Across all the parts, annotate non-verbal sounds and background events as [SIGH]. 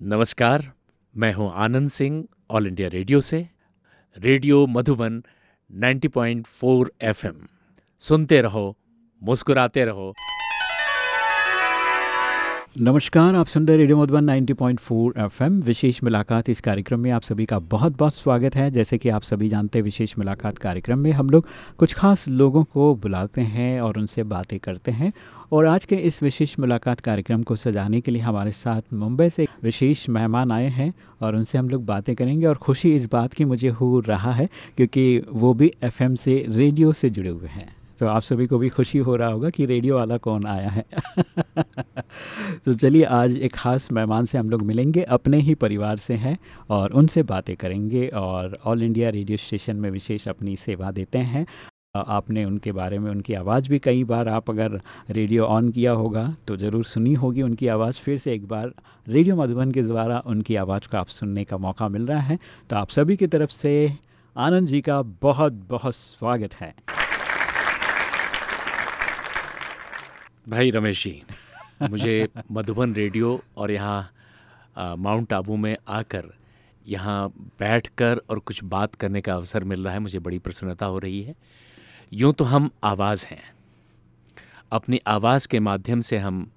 नमस्कार, मैं हूँ Anand Singh, all India radio से। Radio Madhuban 90.4 FM. सुनते रहो, मुस्कुराते रहो। नमस्कार, आप सुन रहे रेडियो मधुबन 90.4 एफएम। विशेष मुलाकात इस कार्यक्रम में आप सभी का बहुत बहुत स्वागत है। जैसे कि आप सभी जानते हैं, विशेष मुलाकात कार्यक्रम में हम लोग कुछ खास लोगों को बुलाते हैं और उनसे बातें करते हैं। और आज के इस विशेष मुलाकात कार्यक्रम को सजाने के लिए हमारे साथ मुंबई से विशेष मेहमान आए हैं और उनसे हम लोग बातें करेंगे। और खुशी इस बात की मुझे हो रहा है क्योंकि वो भी एफएम से, रेडियो से जुड़े हुए हैं। तो आप सभी को भी खुशी हो रहा होगा कि रेडियो वाला कौन आया है। [LAUGHS] तो चलिए, आज एक ख़ास मेहमान से हम लोग मिलेंगे, अपने ही परिवार से हैं और उनसे बातें करेंगे और ऑल इंडिया रेडियो स्टेशन में विशेष अपनी सेवा देते हैं। आपने उनके बारे में, उनकी आवाज़ भी कई बार आप अगर रेडियो ऑन किया होगा तो ज़रूर सुनी होगी उनकी आवाज़। फिर से एक बार रेडियो मधुबन के द्वारा उनकी आवाज़ को आप सुनने का मौका मिल रहा है। तो आप सभी की तरफ़ से आनंद जी का बहुत बहुत स्वागत है। भाई रमेश जी मुझे मधुबन रेडियो और यहाँ माउंट आबू में आकर यहाँ बैठकर और कुछ बात करने का अवसर मिल रहा है मुझे बड़ी प्रसन्नता हो रही है। यूँ तो हम आवाज़ हैं। अपनी आवाज़ के माध्यम से हम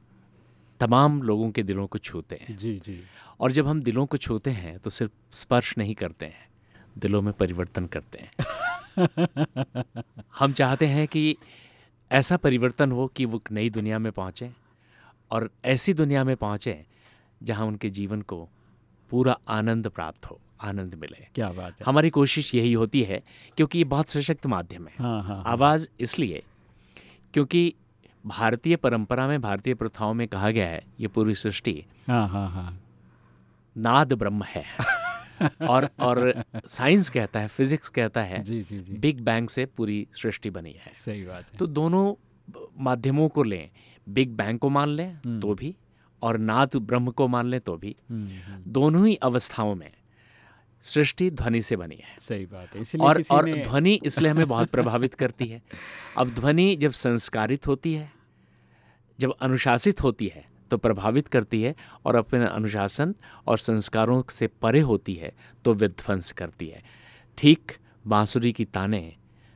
तमाम लोगों के दिलों को छूते हैं। जी जी। और जब हम दिलों को छूते हैं तो सिर्फ़ स्पर्श नहीं करते हैं दिलों में परिवर्तन करते हैं। [LAUGHS] हम चाहते हैं कि ऐसा परिवर्तन हो कि वो नई दुनिया में पहुँचें और ऐसी दुनिया में पहुँचें जहाँ उनके जीवन को पूरा आनंद प्राप्त हो आनंद मिले। क्या बात है। हमारी कोशिश यही होती है क्योंकि ये बहुत सशक्त माध्यम है। हाँ, हाँ, हाँ। आवाज़ इसलिए क्योंकि भारतीय परंपरा में भारतीय प्रथाओं में कहा गया है ये पूरी सृष्टि हाँ हाँ हाँ। नाद ब्रह्म है। [LAUGHS] और और साइंस कहता है फिजिक्स कहता है जी जी जी। बिग बैंग से पूरी सृष्टि बनी है। सही बात है। तो दोनों माध्यमों को लें बिग बैंग को मान लें हम्म। तो भी और नाद ब्रह्म को मान लें तो भी हम्म, हम्म, दोनों ही अवस्थाओं में सृष्टि ध्वनि से बनी है। सही बात है इसलिए और और ध्वनि इसलिए हमें बहुत प्रभावित करती है। अब ध्वनि जब संस्कारित होती है जब अनुशासित होती है तो प्रभावित करती है और अपने अनुशासन और संस्कारों से परे होती है तो विध्वंस करती है। ठीक बांसुरी की ताने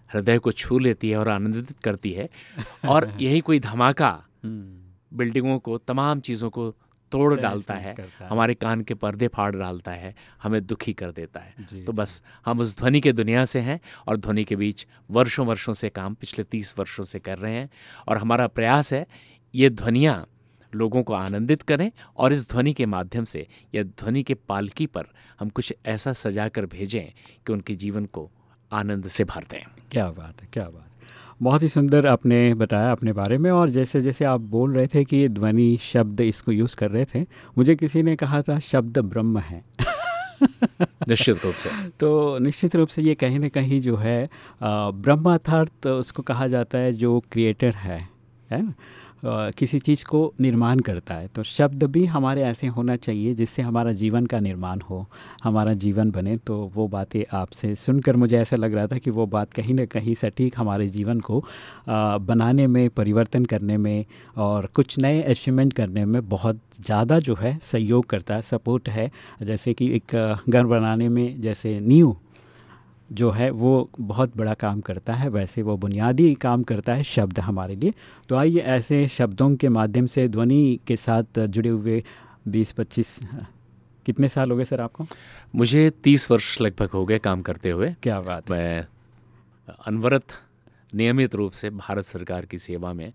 हृदय को छू लेती है और आनंदित करती है [LAUGHS] और यही कोई धमाका हम्म, बिल्डिंगों को तमाम चीज़ों को तोड़ डालता है है। हमारे कान के पर्दे फाड़ डालता है हमें दुखी कर देता है। तो बस हम उस ध्वनि के दुनिया से हैं और ध्वनि के बीच वर्षों वर्षों से काम पिछले तीस वर्षों से कर रहे हैं और हमारा प्रयास है ये ध्वनियाँ लोगों को आनंदित करें और इस ध्वनि के माध्यम से या ध्वनि के पालकी पर हम कुछ ऐसा सजा कर भेजें कि उनके जीवन को आनंद से भर दें। क्या बात है क्या बात है। बहुत ही सुंदर आपने बताया अपने बारे में और जैसे जैसे आप बोल रहे थे कि ये ध्वनि शब्द इसको यूज़ कर रहे थे मुझे किसी ने कहा था शब्द ब्रह्म है। [LAUGHS] निश्चित रूप से। तो निश्चित रूप से ये कहीं ना कहीं जो है ब्रह्म अर्थात उसको कहा जाता है जो क्रिएटर है है ना? किसी चीज़ को निर्माण करता है। तो शब्द भी हमारे ऐसे होना चाहिए जिससे हमारा जीवन का निर्माण हो, हमारा जीवन बने। तो वो बातें आपसे सुनकर मुझे ऐसा लग रहा था कि वो बात कहीं ना कहीं सटीक हमारे जीवन को बनाने में, परिवर्तन करने में और कुछ नए अचीवमेंट करने में बहुत ज़्यादा जो है सहयोग करता है सपोर्ट है। जैसे कि एक घर बनाने में जैसे नींव जो है वो बहुत बड़ा काम करता है। वैसे वो बुनियादी काम करता है शब्द हमारे लिए। तो आइए ऐसे शब्दों के माध्यम से ध्वनि के साथ जुड़े हुए 20-25 कितने साल हो गए सर आपको? मुझे तीस वर्ष लगभग हो गए काम करते हुए। क्या बात मैं अनवरत नियमित रूप से भारत सरकार की सेवा में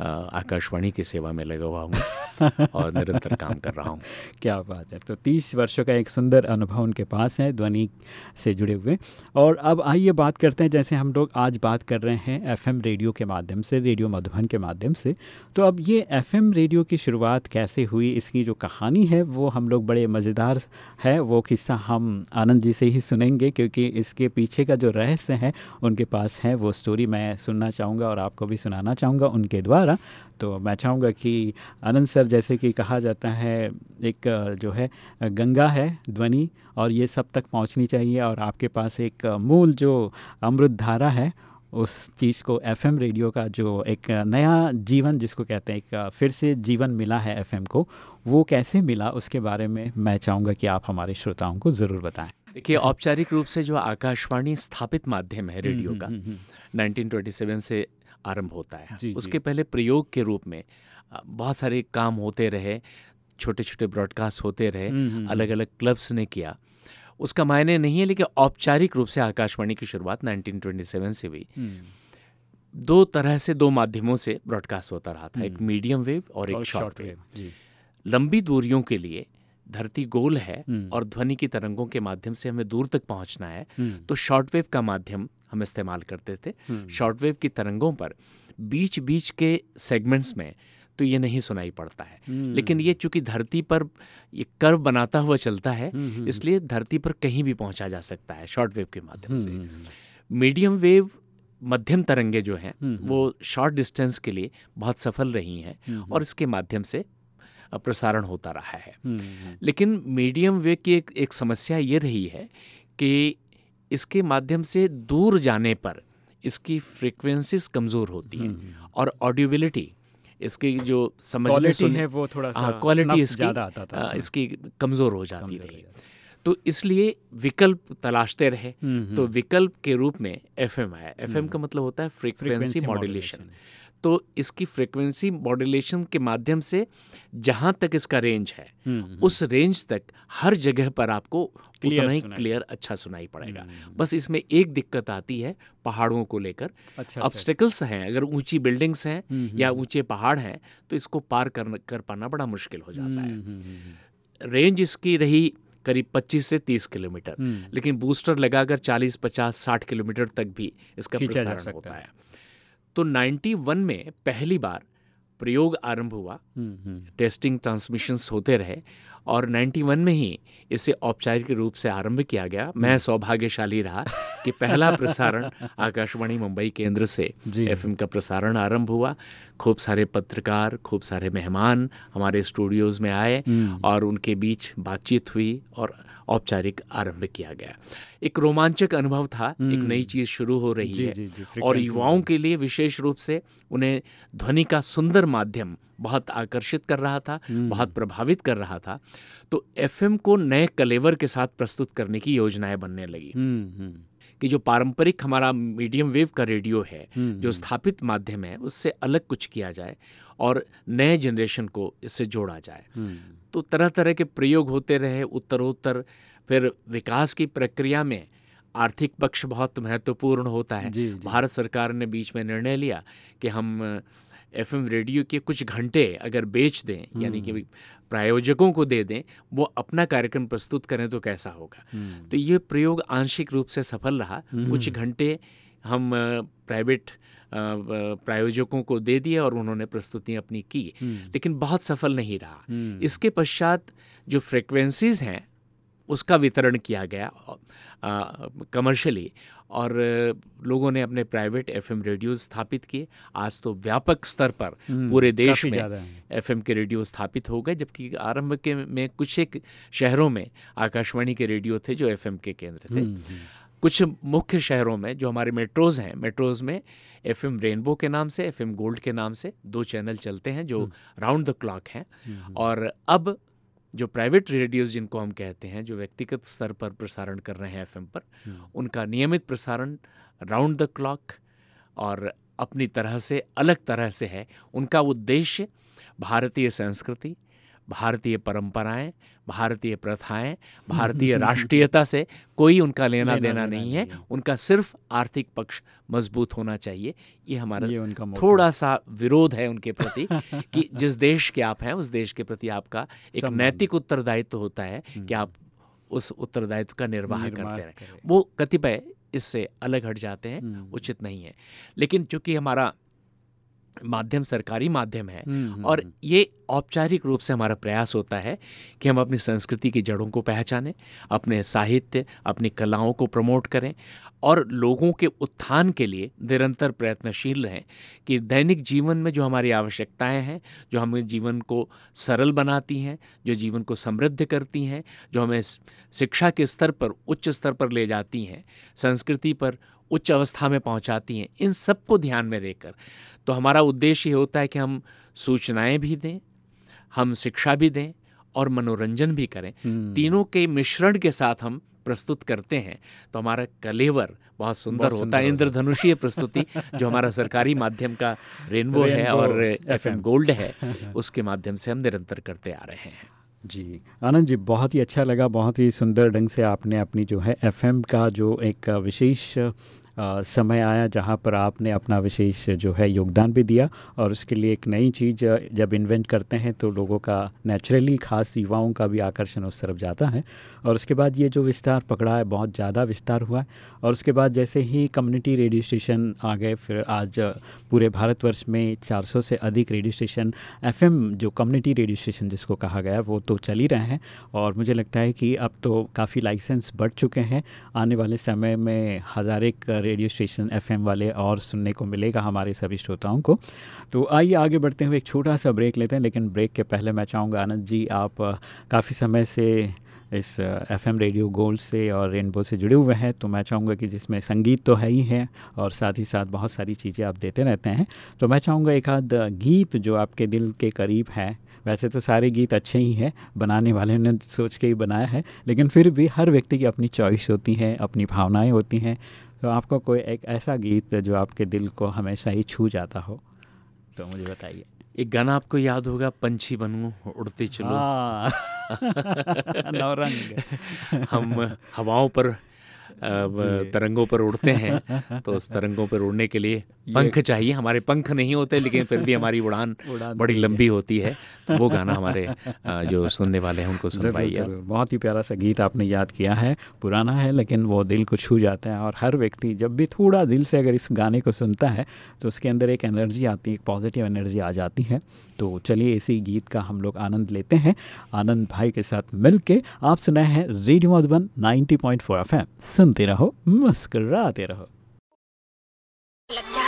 आकाशवाणी की सेवा में लगा हुआ हूँ [LAUGHS] और निरंतर काम कर रहा हूँ। क्या बात है। तो तीस वर्षों का एक सुंदर अनुभव उनके पास है ध्वनि से जुड़े हुए। और अब आइए बात करते हैं जैसे हम लोग आज बात कर रहे हैं एफएम रेडियो के माध्यम से रेडियो मधुबन के माध्यम से। तो अब ये एफएम रेडियो की शुरुआत कैसे हुई? इसकी जो कहानी है वो हम लोग बड़े मज़ेदार है वो किस्सा हम आनंद जी से ही सुनेंगे क्योंकि इसके पीछे का जो रहस्य है उनके पास है वो स्टोरी मैं सुनना चाहूँगा और आपको भी सुनाना चाहूँगा उनके द्वारा। तो मैं चाहूँगा कि आनंद सर जैसे कि कहा जाता है एक जो है गंगा है ध्वनि और ये सब तक पहुंचनी चाहिए और आपके पास एक मूल जो अमृत धारा है उस चीज़ को एफएम रेडियो का जो एक नया जीवन जिसको कहते हैं एक फिर से जीवन मिला है एफएम को वो कैसे मिला उसके बारे में मैं चाहूँगा कि आप हमारे श्रोताओं को ज़रूर बताएँ। देखिए औपचारिक रूप से जो आकाशवाणी स्थापित माध्यम है रेडियो का 1927 से आरंभ होता है। जी, उसके जी। पहले प्रयोग के रूप में बहुत सारे काम होते रहे छोटे छोटे ब्रॉडकास्ट होते रहे अलग अलग क्लब्स ने किया। उसका मायने नहीं है लेकिन औपचारिक रूप से आकाशवाणी की शुरुआत 1927 से हुई। दो तरह से दो माध्यमों से ब्रॉडकास्ट होता रहा था एक मीडियम वेव और एक शॉर्ट वेव। लंबी दूरियों के लिए धरती गोल है हम्म। और ध्वनि की तरंगों के माध्यम से हमें दूर तक पहुँचना है हम्म, तो शॉर्ट वेव का माध्यम हम इस्तेमाल करते थे। हम्म, शॉर्ट वेव की तरंगों पर बीच बीच के सेगमेंट्स में तो ये नहीं सुनाई पड़ता है। हम्म, लेकिन ये चूँकि धरती पर ये कर्व बनाता हुआ चलता है हम्म, हम्म, इसलिए धरती पर कहीं भी पहुँचा जा सकता है शॉर्ट वेव के माध्यम से। हम्म, मीडियम वेव मध्यम तरंगे जो हैं हम्म, वो शॉर्ट डिस्टेंस के लिए बहुत सफल रही हैं हम्म, और इसके माध्यम से प्रसारण होता रहा है। हम्म, हम्म, लेकिन मीडियम वेव की एक, एक समस्या ये रही है कि इसके माध्यम से दूर जाने पर इसकी फ्रीक्वेंसीज कमज़ोर होती हैं हम्म, और ऑडियोबिलिटी इसकी जो समझने सुनने है वो थोड़ा सा हाँ क्वालिटी इसकी आता था अ, उसमें। इसकी कमज़ोर हो जाती रही तो इसलिए विकल्प तलाशते रहे। हम्म, तो हम्म, विकल्प के रूप में एफएम आया। एफएम का मतलब होता है फ्रीक्वेंसी मॉड्यूलेशन। तो इसकी फ्रीक्वेंसी मॉड्यूलेशन के माध्यम से जहाँ तक इसका रेंज है हम्म, हम्म, उस रेंज तक हर जगह पर आपको उतना ही क्लियर अच्छा सुनाई पड़ेगा। हम्म, बस इसमें एक दिक्कत आती है पहाड़ों को लेकर। अच्छा अच्छा, हैं अगर ऊँची बिल्डिंग्स हैं या ऊँचे पहाड़ हैं तो इसको पार कर कर पाना बड़ा मुश्किल हो जाता है। रेंज इसकी रही करीब 25 से 30 किलोमीटर। लेकिन बूस्टर लगाकर 40 50 60 किलोमीटर तक भी इसका प्रसारण होता है। तो 91 में पहली बार प्रयोग आरंभ हुआ। हम्म, हम्म, टेस्टिंग ट्रांसमिशंस होते रहे और 91 में ही इसे औपचारिक रूप से आरंभ किया गया। मैं सौभाग्यशाली रहा कि पहला [LAUGHS] प्रसारण आकाशवाणी मुंबई केंद्र से एफएम का प्रसारण आरंभ हुआ। खूब सारे पत्रकार खूब सारे मेहमान हमारे स्टूडियोज़ में आए हम्म, और उनके बीच बातचीत हुई और औपचारिक आरंभ किया गया। एक रोमांचक अनुभव था एक हम्म। नई चीज़ शुरू हो रही जी है जी जी और युवाओं के लिए विशेष रूप से उन्हें ध्वनि का सुंदर माध्यम बहुत आकर्षित कर रहा था हम्म, बहुत प्रभावित कर रहा था। तो एफएम को नए कलेवर के साथ प्रस्तुत करने की योजनाएँ बनने लगी। हम्म, हम्म, कि जो पारंपरिक हमारा मीडियम वेव का रेडियो है जो स्थापित माध्यम है उससे अलग कुछ किया जाए और नए जनरेशन को इससे जोड़ा जाए। तो तरह तरह के प्रयोग होते रहे उत्तरोत्तर फिर विकास की प्रक्रिया में आर्थिक पक्ष बहुत महत्वपूर्ण होता है। जी जी। भारत सरकार ने बीच में निर्णय लिया कि हम एफएम रेडियो के कुछ घंटे अगर बेच दें यानी कि प्रायोजकों को दे दें वो अपना कार्यक्रम प्रस्तुत करें तो कैसा होगा? हम्म, तो ये प्रयोग आंशिक रूप से सफल रहा। कुछ घंटे हम प्राइवेट प्रायोजकों को दे दिए और उन्होंने प्रस्तुतियाँ अपनी की। हम्म, लेकिन बहुत सफल नहीं रहा। हम्म, इसके पश्चात जो फ्रिक्वेंसीज हैं उसका वितरण किया गया कमर्शियली और लोगों ने अपने प्राइवेट एफएम रेडियोज स्थापित किए। आज तो व्यापक स्तर पर हम्म, पूरे देश में। एफएम के रेडियो स्थापित हो गए जबकि आरंभ के में कुछ एक शहरों में आकाशवाणी के रेडियो थे जो एफएम के केंद्र थे। हम्म, हम्म, कुछ मुख्य शहरों में जो हमारे मेट्रोज हैं मेट्रोज में एफएम रेनबो के नाम से एफएम गोल्ड के नाम से दो चैनल चलते हैं जो राउंड द क्लॉक हैं। और अब जो प्राइवेट रेडियोज जिनको हम कहते हैं जो व्यक्तिगत स्तर पर प्रसारण कर रहे हैं एफएम पर हम्म, उनका नियमित प्रसारण राउंड द क्लॉक और अपनी तरह से अलग तरह से है। उनका उद्देश्य भारतीय संस्कृति भारतीय परंपराएँ भारतीय प्रथाएँ भारतीय राष्ट्रीयता से कोई उनका लेना लेना देना नहीं है। उनका सिर्फ़ आर्थिक पक्ष मज़बूत होना चाहिए। ये हमारा ये उनका थोड़ा सा विरोध है उनके प्रति [LAUGHS] कि जिस देश के आप हैं उस देश के प्रति आपका एक नैतिक उत्तरदायित्व होता है कि आप उस उत्तरदायित्व का निर्वाह निर्वाह करते रहें। वो कतिपय इससे अलग हट जाते हैं हम्म, उचित नहीं है। लेकिन चूँकि हमारा माध्यम सरकारी माध्यम है हम्म, और हम्म, ये औपचारिक रूप से हमारा प्रयास होता है कि हम अपनी संस्कृति की जड़ों को पहचानें अपने साहित्य अपनी कलाओं को प्रमोट करें और लोगों के उत्थान के लिए निरंतर प्रयत्नशील रहें कि दैनिक जीवन में जो हमारी आवश्यकताएँ हैं जो हमें जीवन को सरल बनाती हैं जो जीवन को समृद्ध करती हैं जो हमें शिक्षा के स्तर पर उच्च स्तर पर ले जाती हैं संस्कृति पर उच्च अवस्था में पहुंचाती हैं इन सबको ध्यान में लेकर तो हमारा उद्देश्य ये होता है कि हम सूचनाएँ भी दें हम शिक्षा भी दें और मनोरंजन भी करें। हम्म। तीनों के मिश्रण के साथ हम प्रस्तुत करते हैं। तो हमारा कलेवर बहुत सुंदर होता है इंद्रधनुषीय प्रस्तुति जो हमारा सरकारी माध्यम का रेनबो है और एफ़ गोल्ड है [LAUGHS] उसके माध्यम से हम निरंतर करते आ रहे हैं। जी। आनंद जी, बहुत ही अच्छा लगा, बहुत ही सुंदर ढंग से आपने अपनी जो है एफएम का जो एक विशेष समय आया जहाँ पर आपने अपना विशेष जो है योगदान भी दिया और उसके लिए एक नई चीज़ जब इन्वेंट करते हैं तो लोगों का नेचुरली खास युवाओं का भी आकर्षण उस तरफ़ जाता है। और उसके बाद ये जो विस्तार पकड़ा है, बहुत ज़्यादा विस्तार हुआ है। और उसके बाद जैसे ही कम्युनिटी रेडियो स्टेशन आ गए, फिर आज पूरे भारतवर्ष में 400 से अधिक रेडियो स्टेशन एफएम जो कम्युनिटी रेडियो स्टेशन जिसको कहा गया वो तो चल ही रहे हैं। और मुझे लगता है कि अब तो काफ़ी लाइसेंस बढ़ चुके हैं। आने वाले समय में हज़ार एक रेडियो स्टेशन एफएम वाले और सुनने को मिलेगा हमारे सभी श्रोताओं को। तो आइए आगे बढ़ते हुए एक छोटा सा ब्रेक लेते हैं, लेकिन ब्रेक के पहले मैं चाहूँगा, आनंद जी, आप काफ़ी समय से इस एफएम रेडियो गोल्ड से और रेनबो से जुड़े हुए हैं तो मैं चाहूँगा कि जिसमें संगीत तो है ही है और साथ ही साथ बहुत सारी चीज़ें आप देते रहते हैं तो मैं चाहूँगा एक आध गीत जो आपके दिल के करीब है। वैसे तो सारे गीत अच्छे ही हैं, बनाने वाले ने सोच के ही बनाया है, लेकिन फिर भी हर व्यक्ति की अपनी चॉइस होती है, अपनी भावनाएँ होती हैं तो आपको कोई एक ऐसा गीत जो आपके दिल को हमेशा ही छू जाता हो तो मुझे बताइए। एक गाना आपको याद होगा पंछी बनूं उड़ते चलो। [LAUGHS] नवरंग। नौरंग हम हवाओं पर तरंगों पर उड़ते हैं तो उस तरंगों पर उड़ने के लिए पंख चाहिए हमारे पंख नहीं होते लेकिन फिर भी हमारी उड़ान [LAUGHS] उड़ान बड़ी लंबी होती है। तो वो गाना हमारे [LAUGHS] जो सुनने वाले हैं उनको ज़रूर बहुत ही प्यारा सा गीत आपने याद किया है। पुराना है लेकिन वो दिल को छू जाता है। और हर व्यक्ति जब भी थोड़ा दिल से अगर इस गाने को सुनता है तो उसके अंदर एक एनर्जी आती है एक पॉजिटिव एनर्जी आ जाती है। तो चलिए इसी गीत का हम लोग आनंद लेते हैं। आनंद भाई के साथ मिल के आप सुनाए हैं रेडियो मधुबन 90.4 पॉइंट सुनते रहो मुस्कराते रहो। लग जा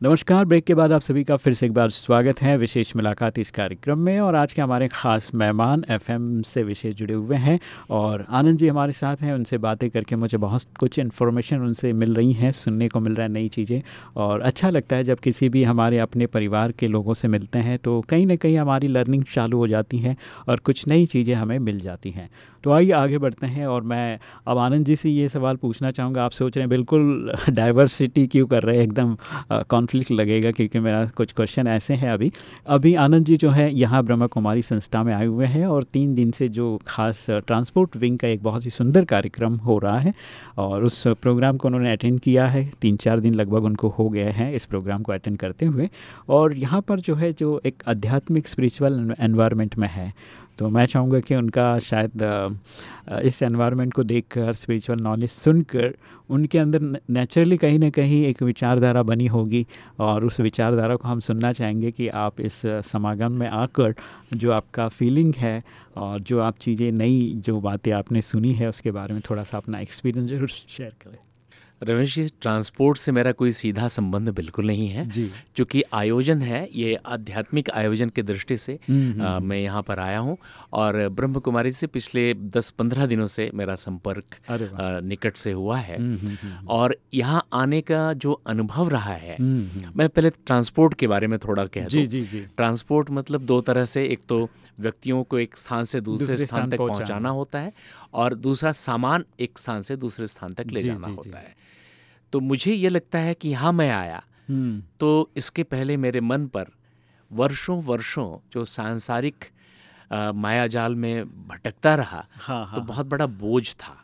नमस्कार, ब्रेक के बाद आप सभी का फिर से एक बार स्वागत है विशेष मुलाकात इस कार्यक्रम में और आज के हमारे ख़ास मेहमान एफएम से विशेष जुड़े हुए हैं और आनंद जी हमारे साथ हैं, उनसे बातें करके मुझे बहुत कुछ इन्फॉर्मेशन उनसे मिल रही हैं, सुनने को मिल रहा है नई चीज़ें और अच्छा लगता है जब किसी भी हमारे अपने परिवार के लोगों से मिलते हैं तो कहीं ना कहीं हमारी लर्निंग चालू हो जाती है और कुछ नई चीज़ें हमें मिल जाती हैं। तो आइए आगे बढ़ते हैं और मैं अब आनंद जी से ये सवाल पूछना चाहूँगा। आप सोच रहे हैं, बिल्कुल डाइवर्सिटी क्यों कर रहे हैं? एकदम कॉन्फ्लिक्ट लगेगा क्योंकि मेरा कुछ क्वेश्चन ऐसे हैं अभी। अभी आनंद जी जो है, यहाँ ब्रह्मा कुमारी संस्था में आए हुए हैं और तीन दिन से जो खास ट्रांसपोर्ट विंग का एक बहुत ही सुंदर कार्यक्रम हो रहा है और उस प्रोग्राम को उन्होंने अटेंड किया है। तीन चार दिन लगभग उनको हो गए हैं इस प्रोग्राम को अटेंड करते हुए। और यहाँ पर जो है, जो एक आध्यात्मिक स्पिरिचुअल एनवायरनमेंट में है तो मैं चाहूँगा कि उनका शायद इस एनवायरनमेंट को देखकर स्पिरिचुअल नॉलेज सुनकर, उनके अंदर नेचुरली कहीं ना कहीं एक विचारधारा बनी होगी और उस विचारधारा को हम सुनना चाहेंगे कि आप इस समागम में आकर जो आपका फीलिंग है और जो आप चीज़ें नई, जो बातें आपने सुनी है, उसके बारे में थोड़ा सा अपना एक्सपीरियंस ज़रूर शेयर करें। रमेश जी ट्रांसपोर्ट से मेरा कोई सीधा संबंध बिल्कुल नहीं है। क्योंकि आयोजन है ये आध्यात्मिक आयोजन के दृष्टि से आ, मैं यहाँ पर आया हूँ और ब्रह्म कुमारी से पिछले 10-15 दिनों से मेरा संपर्क आ, निकट से हुआ है। और यहाँ आने का जो अनुभव रहा है मैं पहले ट्रांसपोर्ट के बारे में थोड़ा कह जी जी जी। ट्रांसपोर्ट मतलब दो तरह से एक तो व्यक्तियों को एक स्थान से दूसरे स्थान तक पहुंचाना। होता है और दूसरा सामान एक स्थान से दूसरे स्थान तक ले जाना। होता है। तो मुझे ये लगता है कि यहाँ मैं आया। हम्म, तो इसके पहले मेरे मन पर वर्षों वर्षों जो सांसारिक मायाजाल में भटकता रहा हाँ तो हाँ। बहुत बड़ा बोझ था।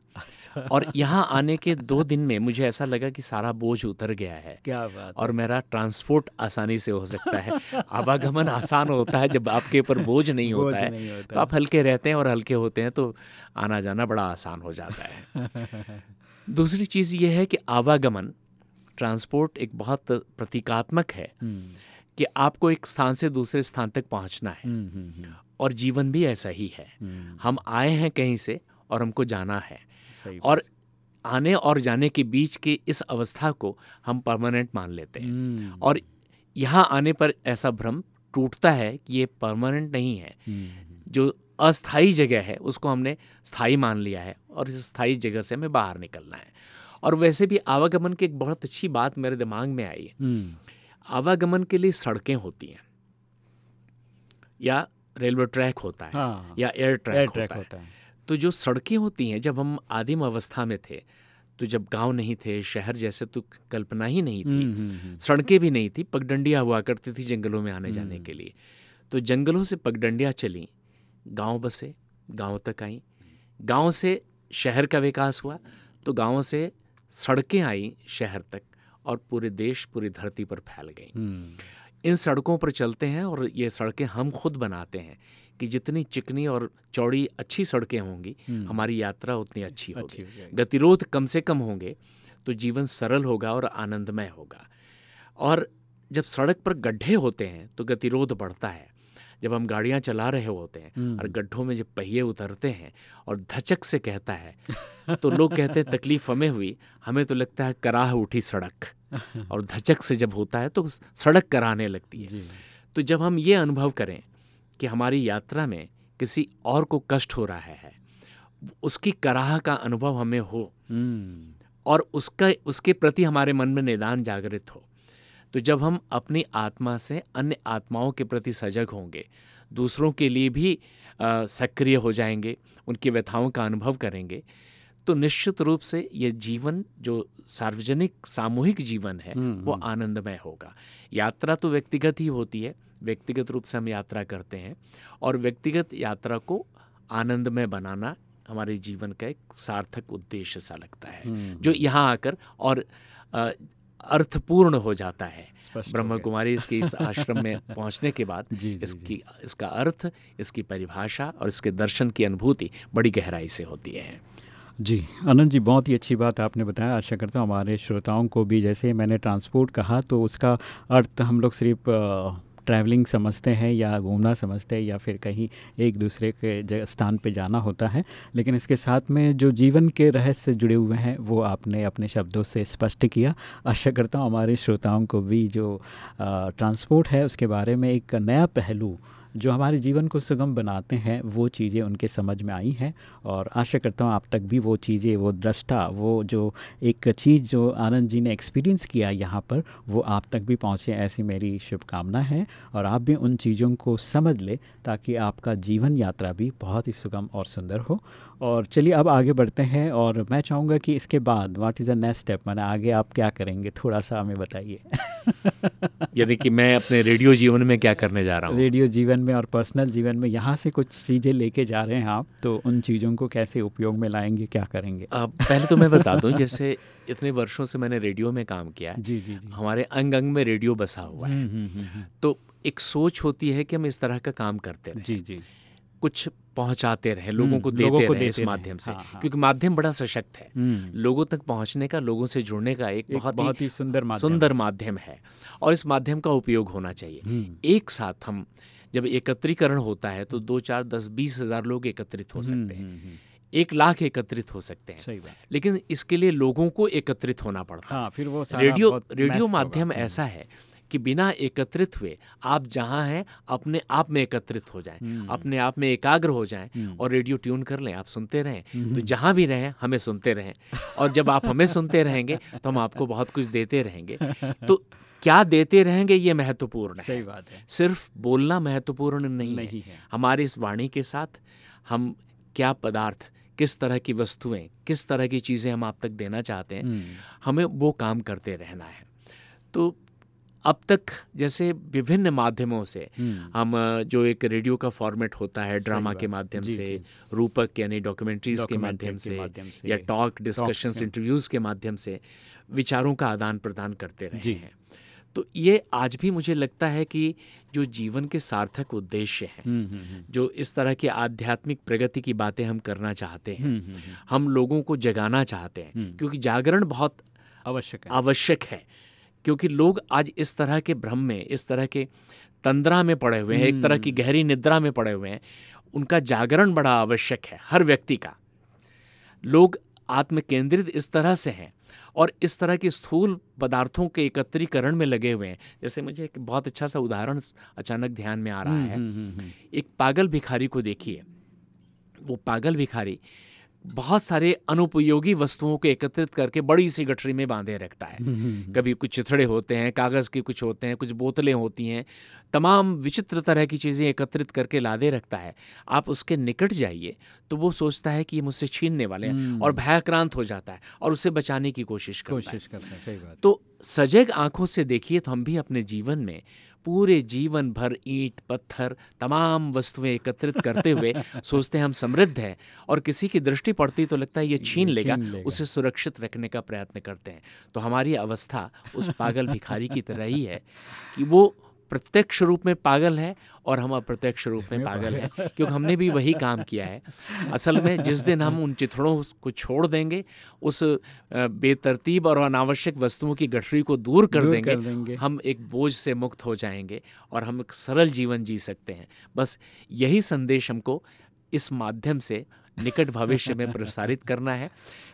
और यहाँ आने के दो दिन में मुझे ऐसा लगा कि सारा बोझ उतर गया है क्या बात और मेरा ट्रांसपोर्ट आसानी से हो सकता है। आवागमन आसान होता है जब आपके ऊपर बोझ नहीं बोझ होता है। नहीं होता तो आप हल्के रहते हैं और हल्के होते हैं तो आना जाना बड़ा आसान हो जाता है। [LAUGHS] दूसरी चीज़ ये है कि आवागमन ट्रांसपोर्ट एक बहुत प्रतीकात्मक है हम्म, कि आपको एक स्थान से दूसरे स्थान तक पहुँचना है। हम्म, हम्म, और जीवन भी ऐसा ही है। हम आए हैं कहीं से और हमको जाना है। और आने और जाने के बीच के इस अवस्था को हम परमानेंट मान लेते हैं। और यहाँ आने पर ऐसा भ्रम टूटता है कि ये परमानेंट नहीं है। जो अस्थाई जगह है उसको हमने स्थायी मान लिया है और इस स्थायी जगह से हमें बाहर निकलना है। और वैसे भी आवागमन की एक बहुत अच्छी बात मेरे दिमाग में आई है। हम्म, आवागमन के लिए सड़कें होती हैं। या रेलवे ट्रैक होता है हाँ। या एयर ट्रैक, एयर होता, ट्रैक है। होता है। तो जो सड़कें होती हैं जब हम आदिम अवस्था में थे तो जब गाँव नहीं थे शहर जैसे तो कल्पना ही नहीं थी। हम्म, हम्म, सड़कें भी नहीं थी पगडंडियाँ हुआ करती थी जंगलों में आने जाने। के लिए। तो जंगलों से पगडंडियाँ चली गाँव बसे गाँव तक आई। गाँव से शहर का विकास हुआ तो गाँव से सड़कें आई शहर तक और पूरे देश पूरी धरती पर फैल गई। हम्म, इन सड़कों पर चलते हैं और ये सड़कें हम खुद बनाते हैं कि जितनी चिकनी और चौड़ी अच्छी सड़कें होंगी हम्म, हमारी यात्रा उतनी अच्छी होगी अच्छी हो गतिरोध कम से कम होंगे तो जीवन सरल होगा और आनंदमय होगा। और जब सड़क पर गड्ढे होते हैं तो गतिरोध बढ़ता है। जब हम गाड़ियाँ चला रहे होते हैं हम्म, और गड्ढों में जब पहिए उतरते हैं और धचक से कहता है तो लोग कहते हैं तकलीफ़ हमें हुई हमें तो लगता है कराह उठी सड़क। [LAUGHS] और धचक से जब होता है तो सड़क कराने लगती है। तो जब हम ये अनुभव करें कि हमारी यात्रा में किसी और को कष्ट हो रहा है उसकी कराह का अनुभव हमें हो हम्म, और उसका उसके प्रति हमारे मन में निदान जागृत हो तो जब हम अपनी आत्मा से अन्य आत्माओं के प्रति सजग होंगे दूसरों के लिए भी सक्रिय हो जाएँगे उनकी व्यथाओं का अनुभव करेंगे तो निश्चित रूप से ये जीवन जो सार्वजनिक सामूहिक जीवन है हम्म, वो हम्म। आनंदमय होगा यात्रा तो व्यक्तिगत ही होती है व्यक्तिगत रूप से हम यात्रा करते हैं और व्यक्तिगत यात्रा को आनंदमय बनाना हमारे जीवन का एक सार्थक उद्देश्य सा लगता है हम्म, जो यहाँ आकर और अर्थपूर्ण हो जाता है। ब्रह्म कुमारी इसके इस [LAUGHS] आश्रम में पहुँचने के बाद जी, जी, इसकी जी. इसका अर्थ इसकी परिभाषा और इसके दर्शन की अनुभूति बड़ी गहराई से होती है। जी अनंत जी बहुत ही अच्छी बात आपने बताया। आशा करता हूँ हमारे श्रोताओं को भी जैसे मैंने ट्रांसपोर्ट कहा तो उसका अर्थ हम लोग सिर्फ़ ट्रैवलिंग समझते हैं या घूमना समझते हैं या फिर कहीं एक दूसरे के स्थान पे जाना होता है, लेकिन इसके साथ में जो जीवन के रहस्य जुड़े हुए हैं, वो आपने अपने शब्दों से स्पष्ट किया। आशा करता हूँ हमारे श्रोताओं को भी जो ट्रांसपोर्ट है, उसके बारे में एक नया पहलू जो हमारे जीवन को सुगम बनाते हैं, वो चीज़ें उनके समझ में आई हैं और आशा करता हूँ आप तक भी वो चीज़ें, वो दृष्टा, वो जो एक चीज़ जो आनंद जी ने एक्सपीरियंस किया यहाँ पर, वो आप तक भी पहुँचे, ऐसी मेरी शुभकामना है और आप भी उन चीज़ों को समझ लें ताकि आपका जीवन यात्रा भी बहुत ही सुगम और सुंदर हो। और चलिए अब आगे बढ़ते हैं और मैं चाहूँगा कि इसके बाद what is the next step मैंने आगे आप क्या करेंगे? थोड़ा सा हमें बताइए। यानी कि मैं अपने रेडियो जीवन में क्या करने जा रहा हूँ? रेडियो जीवन में और पर्सनल जीवन में यहाँ से कुछ चीज़ें लेके जा रहे हैं आप तो उन चीज़ों को कैसे उपयोग में लाएँगे क्या करेंगे? आ, पहले तो मैं बता दूँ जैसे इतने वर्षों से मैंने रेडियो में काम किया जी जी जी। हमारे अंग अंग में रेडियो बसा हुआ है। हम्म, हम्म, हम्म, तो एक सोच होती है कि हम इस तरह का काम करते हैं जी जी। कुछ पहुंचाते रहे लोगों हम्म, को लोगों को रहे देते रहे, माध्यम से। हाँ, हाँ। क्योंकि माध्यम बड़ा सशक्त है। हम्म, लोगों तक पहुँचने का लोगों से जुड़ने का एक एक बहुत बहुत ही ही सुंदर माध्यम। सुंदर माध्यम है। और इस माध्यम का उपयोग होना चाहिए। हम्म, एक साथ हम जब एकत्रीकरण होता है तो दो चार दस बीस हज़ार लोग एकत्रित हो सकते हैं। एक लाख एकत्रित हो सकते हैं। सही बात। लेकिन इसके लिए लोगों को एकत्रित होना पड़ता है हाँ। फिर वो रेडियो रेडियो माध्यम ऐसा है कि बिना एकत्रित हुए। आप जहाँ हैं अपने आप में एकत्रित हो जाएँ हम्म, अपने आप में एकाग्र हो जाएँ हम्म, और रेडियो ट्यून कर लें आप सुनते रहें। हम्म, तो जहाँ भी रहें हमें सुनते रहें। और जब आप हमें सुनते रहेंगे तो हम आपको बहुत कुछ देते रहेंगे। तो क्या देते रहेंगे ये महत्वपूर्ण है। सही बात है। सिर्फ़ बोलना महत्वपूर्ण नहीं, नहीं है। हमारी इस वाणी के साथ हम क्या पदार्थ किस तरह की वस्तुएँ किस तरह की चीज़ें हम आप तक देना चाहते हैं हम्म, हमें वो काम करते रहना है। तो अब तक जैसे विभिन्न माध्यमों से हम्म, हम जो एक रेडियो का फॉर्मेट होता है ड्रामा के माध्यम से रूपक यानी डॉक्यूमेंट्रीज के माध्यम से या टॉक डिस्कशंस इंटरव्यूज़ के माध्यम से विचारों का आदान प्रदान करते रहे हैं। तो ये आज भी मुझे लगता है कि जो जीवन के सार्थक उद्देश्य हैं हम्म, हम्म, जो इस तरह की आध्यात्मिक प्रगति की बातें हम करना चाहते हैं हम लोगों को जगाना चाहते हैं। क्योंकि जागरण बहुत आवश्यक है। आवश्यक है। क्योंकि लोग आज इस तरह के भ्रम में इस तरह के तंद्रा में पड़े हुए हैं एक तरह की हम्म। गहरी निद्रा में पड़े हुए हैं। उनका जागरण बड़ा आवश्यक है हर व्यक्ति का। लोग आत्म केंद्रित इस तरह से हैं और इस तरह के स्थूल पदार्थों के एकत्रीकरण में लगे हुए हैं। जैसे मुझे एक बहुत अच्छा सा उदाहरण अचानक ध्यान में आ रहा हम्म, है। हम्म, एक पागल भिखारी को देखिए। वो पागल भिखारी बहुत सारे अनुपयोगी वस्तुओं को एकत्रित करके बड़ी सी गठरी में बांधे रखता है। हम्म, हम्म, कभी कुछ चिथड़े होते हैं कागज़ के कुछ होते हैं कुछ बोतलें होती हैं तमाम विचित्र तरह की चीज़ें एकत्रित करके लादे रखता है। आप उसके निकट जाइए तो वो सोचता है कि ये मुझसे छीनने वाले हैं हम्म। और भयाक्रांत हो जाता है और उसे बचाने की कोशिश करता है। कोशिश करते हैं सही बात तो सजग आँखों से देखिए तो हम भी अपने जीवन में पूरे जीवन भर ईंट पत्थर तमाम वस्तुएँ एकत्रित करते हुए [LAUGHS] सोचते हैं हम समृद्ध हैं और किसी की दृष्टि पड़ती तो लगता है ये छीन लेगा लेगा। उसे सुरक्षित रखने का प्रयत्न करते हैं तो हमारी अवस्था उस पागल भिखारी की तरह ही है कि वो प्रत्यक्ष रूप में पागल है और हम अप्रत्यक्ष रूप में पागल हैं क्योंकि हमने भी वही काम किया है। असल में जिस दिन हम उन चिथड़ों को छोड़ देंगे उस बेतरतीब और अनावश्यक वस्तुओं की गठरी को दूर कर दूर देंगे कर देंगे। हम एक बोझ से मुक्त हो जाएँगे और हम एक सरल जीवन जी सकते हैं। बस यही संदेश हमको इस माध्यम से निकट भविष्य में प्रसारित करना है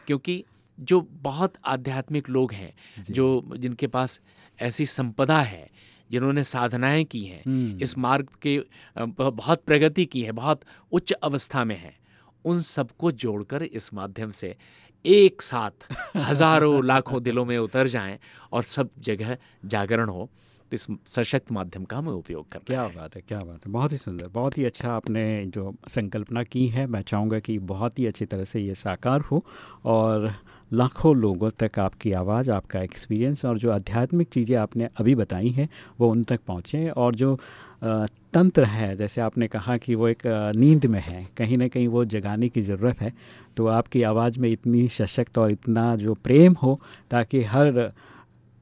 क्योंकि जो बहुत आध्यात्मिक लोग हैं जो जिनके पास ऐसी संपदा है जिन्होंने साधनाएँ की हैं हम्म। इस मार्ग के बहुत प्रगति की है बहुत उच्च अवस्था में है। उन सबको जोड़कर इस माध्यम से एक साथ हज़ारों [LAUGHS] लाखों दिलों में उतर जाएँ और सब जगह जागरण हो तो इस सशक्त माध्यम का हमें उपयोग करना क्या है। बात है क्या बात है। बहुत ही सुंदर बहुत ही अच्छा आपने जो संकल्पना की है मैं चाहूँगा कि बहुत ही अच्छी तरह से ये साकार हो और लाखों लोगों तक आपकी आवाज़, आपका एक्सपीरियंस और जो आध्यात्मिक चीज़ें आपने अभी बताई हैं, वो उन तक पहुँचें और जो तंत्र है, जैसे आपने कहा कि वो एक नींद में है, कहीं ना कहीं वो जगाने की ज़रूरत है तो आपकी आवाज़ में इतनी सशक्त और इतना जो प्रेम हो ताकि हर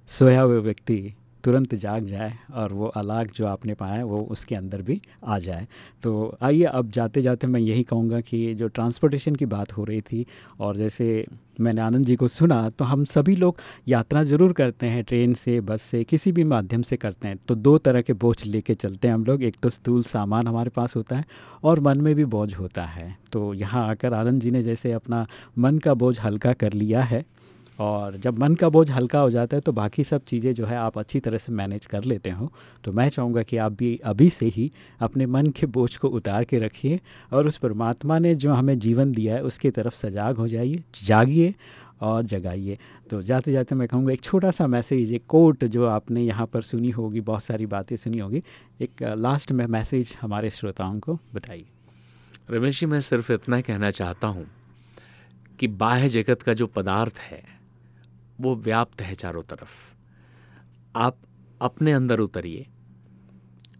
सोया हुए व्यक्ति तुरंत जाग जाए और वो अलाग जो आपने पाया है, वो उसके अंदर भी आ जाए। तो आइए अब जाते जाते मैं यही कहूँगा कि जो ट्रांसपोर्टेशन की बात हो रही थी और जैसे मैंने आनंद जी को सुना तो हम सभी लोग यात्रा ज़रूर करते हैं, ट्रेन से, बस से, किसी भी माध्यम से करते हैं। तो दो तरह के बोझ लेके चलते हैं हम लोग। एक तो स्थूल सामान हमारे पास होता है और मन में भी बोझ होता है। तो यहाँ आकर आनंद जी ने जैसे अपना मन का बोझ हल्का कर लिया है। और जब मन का बोझ हल्का हो जाता है तो बाकी सब चीज़ें जो है आप अच्छी तरह से मैनेज कर लेते हो। तो मैं चाहूँगा कि आप भी अभी से ही अपने मन के बोझ को उतार के रखिए और उस परमात्मा ने जो हमें जीवन दिया है, उसकी तरफ़ सजाग हो जाइए, जागिए और जगाइए। तो जाते जाते मैं कहूँगा, एक छोटा सा मैसेज, एक कोट जो आपने यहाँ पर सुनी होगी, बहुत सारी बातें सुनी होगी, एक लास्ट में मैसेज हमारे श्रोताओं को बताइए। रमेश जी, मैं सिर्फ़ इतना कहना चाहता हूँ कि बाह्य जगत का जो पदार्थ है वो व्याप्त है चारों तरफ़। आप अपने अंदर उतरिए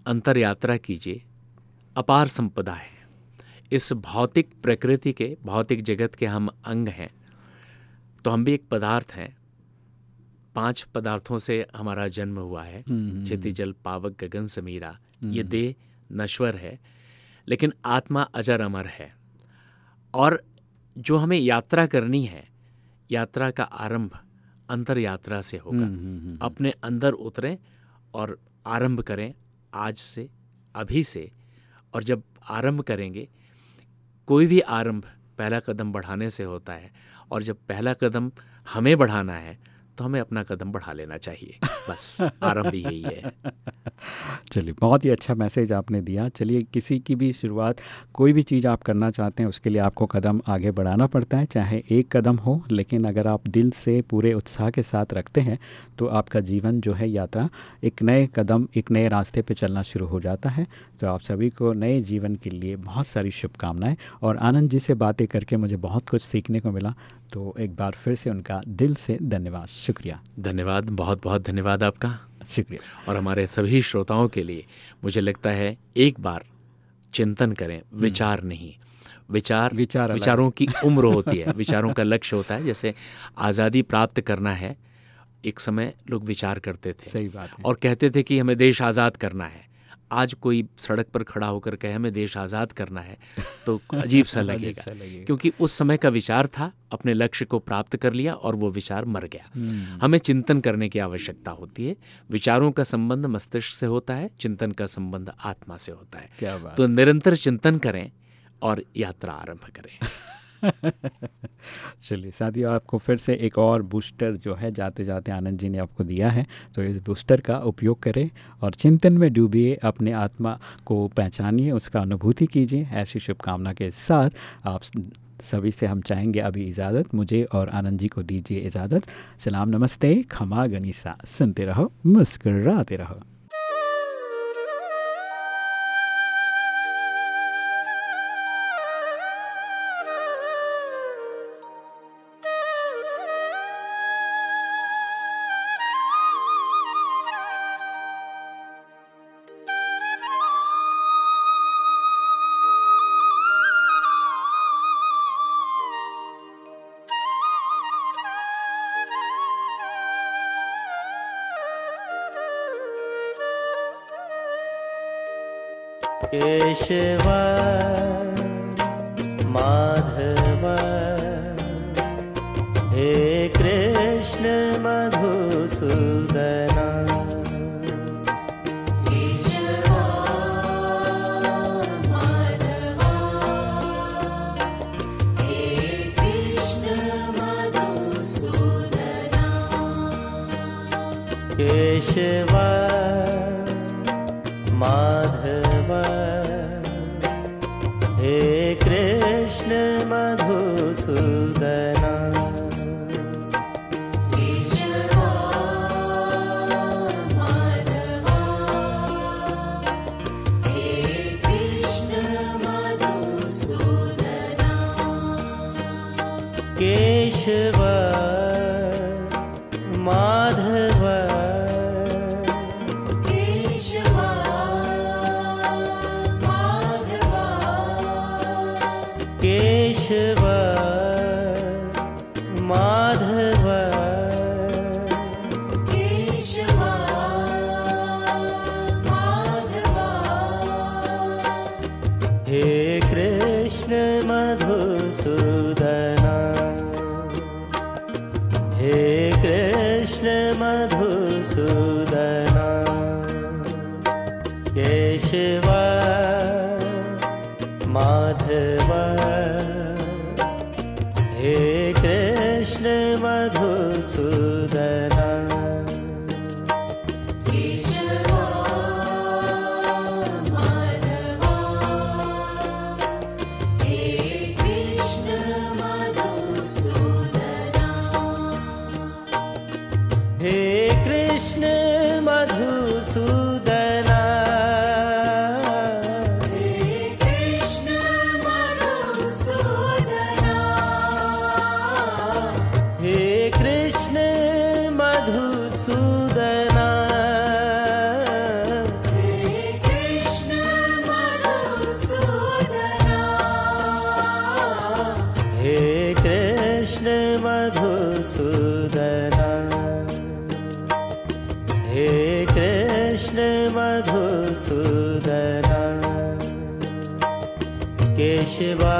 अंतर यात्रा कीजिए अपार संपदा है। इस भौतिक प्रकृति के भौतिक जगत के हम अंग हैं। तो हम भी एक पदार्थ हैं। पाँच पदार्थों से हमारा जन्म हुआ है। क्षति जल पावक गगन समीरा। ये देह नश्वर है। लेकिन आत्मा अजर अमर है। और जो हमें यात्रा करनी है यात्रा का आरंभ अंतर यात्रा से होगा। हम्म, हम्म, हम्म, अपने अंदर उतरें और आरंभ करें आज से अभी से और जब आरंभ करेंगे कोई भी आरंभ पहला कदम बढ़ाने से होता है और जब पहला कदम हमें बढ़ाना है तो हमें अपना कदम बढ़ा लेना चाहिए। बस आरंभ यही है। [LAUGHS] चलिए, बहुत ही अच्छा मैसेज आपने दिया। चलिए, किसी की भी शुरुआत, कोई भी चीज़ आप करना चाहते हैं, उसके लिए आपको कदम आगे बढ़ाना पड़ता है, चाहे एक कदम हो, लेकिन अगर आप दिल से पूरे उत्साह के साथ रखते हैं तो आपका जीवन जो है यात्रा एक नए कदम, एक नए रास्ते पर चलना शुरू हो जाता है। तो आप सभी को नए जीवन के लिए बहुत सारी शुभकामनाएँ और आनंद जी से बातें करके मुझे बहुत कुछ सीखने को मिला। तो एक बार फिर से उनका दिल से धन्यवाद। शुक्रिया। धन्यवाद बहुत बहुत धन्यवाद आपका। शुक्रिया। और हमारे सभी श्रोताओं के लिए मुझे लगता है एक बार चिंतन करें विचार नहीं। विचार विचार विचारों की उम्र होती है विचारों का लक्ष्य होता है। जैसे आज़ादी प्राप्त करना है एक समय लोग विचार करते थे। सही बात है। और कहते थे कि हमें देश आज़ाद करना है। आज कोई सड़क पर खड़ा होकर कहे हमें देश आज़ाद करना है तो अजीब सा [LAUGHS] लगेगा। लगेगा। क्योंकि उस समय का विचार था अपने लक्ष्य को प्राप्त कर लिया और वो विचार मर गया। हम्म, हमें चिंतन करने की आवश्यकता होती है। विचारों का संबंध मस्तिष्क से होता है चिंतन का संबंध आत्मा से होता है। क्या बात। तो निरंतर चिंतन करें और यात्रा आरंभ करें। [LAUGHS] चलिए साथियों, आपको फिर से एक और बूस्टर जो है जाते जाते आनंद जी ने आपको दिया है। तो इस बूस्टर का उपयोग करें और चिंतन में डूबिए, अपने आत्मा को पहचानिए, उसका अनुभूति कीजिए। ऐसी शुभकामना के साथ आप सभी से हम चाहेंगे अभी इजाज़त। मुझे और आनंद जी को दीजिए इजाज़त। सलाम नमस्ते, खमा गनीसा। सुनते रहो, मुस्कराते रहो। केशव माधव। हे कृष्ण मधुसूदना। केशव हे कृष्ण मधुसूदना केशवा केशवा